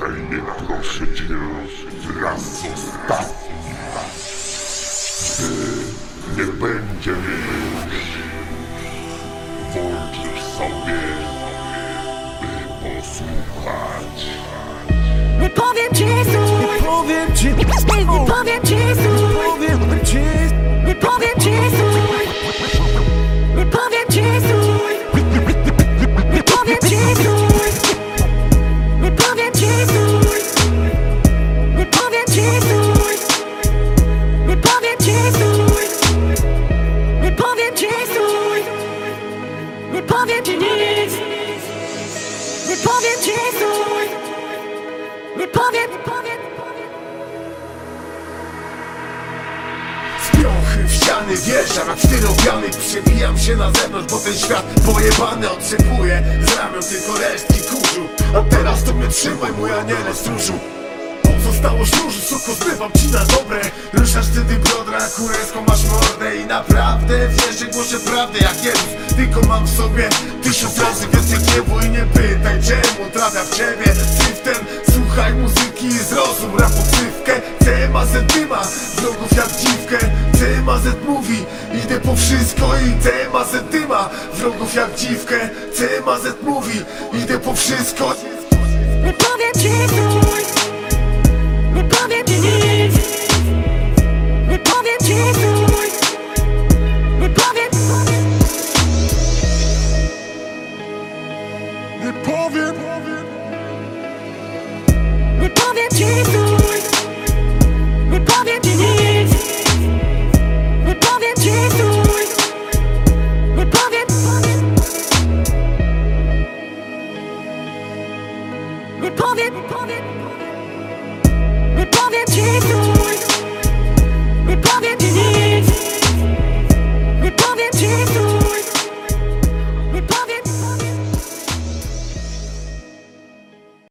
Daj mnie proszę cię raz zostawić. Gdy nie będzie już, włączysz sobie, by posłuchać. Nie powiem ci powiem ci nic, nie powiem ci stój, nie powiem, nie powiem. Z piąchy w ściany wjeżdżam jak styropiany Przebijam się na zewnątrz, bo ten świat pojebany Odsypuje. Z ramion tylko resztki kurzu. A teraz to mnie trzymaj, mój aniele stróżu Pozostało sznużu, suko zbywam ci na dobre. Ruszasz wtedy biodra, kurewską masz mordę I naprawdę wiesz, że głoszę prawdę jak Jezus. Tylko mam w sobie tysiąc razy więcej gniewu I nie pytaj czemu trafia w ciebie Syftem, słuchaj muzyki i zrozum Rap ksywkę, C ma Z dyma Wrogów jak dziwkę, C ma Z mówi Idę po wszystko i C ma Z dyma Wrogów jak dziwkę, C ma Z mówi Idę po wszystko. Nie powiem ci powiem. Nie powiem ci stój Nie powiem ci nic. Nie powiem ci stój Nie powiem. Nie powiem. Nie powiem ci stój